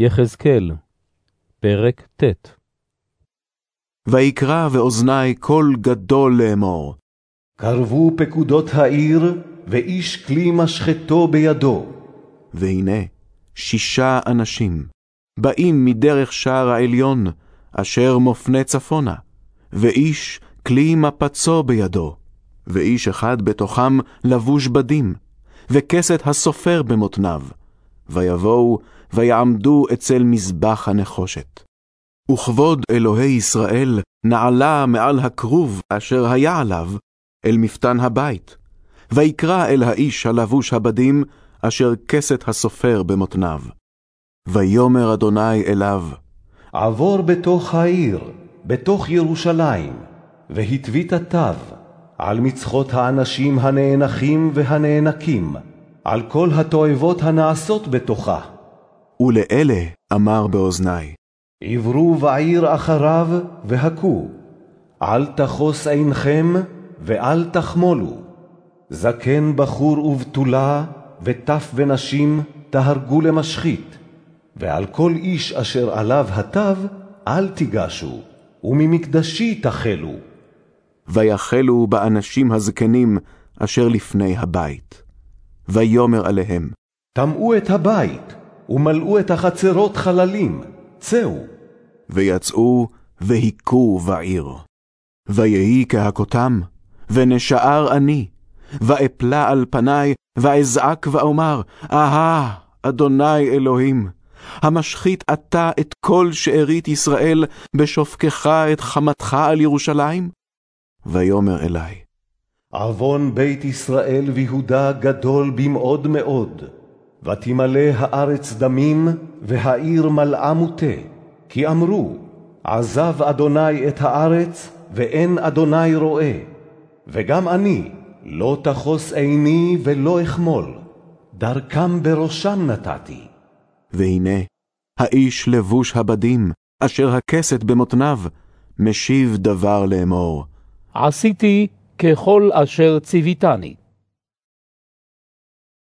יחזקאל, פרק ט. ויקרא באוזני קול גדול לאמור, קרבו פקודות העיר, ואיש כלי משחטו בידו. והנה שישה אנשים באים מדרך שער העליון, אשר מופנה צפונה, ואיש כלי מפצו בידו, ואיש אחד בתוכם לבוש בדים, וכסת הסופר במותניו, ויבואו ויעמדו אצל מזבח הנחושת. וכבוד אלוהי ישראל נעלה מעל הכרוב אשר היה עליו אל מפתן הבית, ויקרא אל האיש הלבוש הבדים, אשר כסת הסופר במותניו. ויאמר אדוני אליו, עבור בתוך העיר, בתוך ירושלים, והתווית תו על מצחות האנשים הנאנחים והנאנקים, על כל התועבות הנעשות בתוכה. ולאלה אמר באוזני, עברו בעיר אחריו והכו, אל תחוס עינכם ואל תחמולו. זקן בחור ובתולה, וטף ונשים תהרגו למשחית, ועל כל איש אשר עליו התו אל תיגשו, וממקדשי תחלו. ויחלו באנשים הזקנים אשר לפני הבית. ויאמר עליהם, טמאו את הבית, ומלאו את החצרות חללים, צאו. ויצאו והיכו בעיר. ויהי כהכותם, ונשאר אני, ואפלה על פניי, ואזעק ואומר, אהה, אדוני אלוהים, המשחית אתה את כל שארית ישראל, בשופקך את חמתך על ירושלים? ויאמר אלי, עוון בית ישראל ויהודה גדול במאוד מאוד, ותמלא הארץ דמים, והעיר מלאה מוטה, כי אמרו, עזב אדוני את הארץ, ואין אדוני רואה. וגם אני, לא תחוס עיני ולא אחמול, דרכם בראשם נתתי. והנה, האיש לבוש הבדים, אשר הכסת במותניו, משיב דבר לאמור. עשיתי ככל אשר ציוויתני.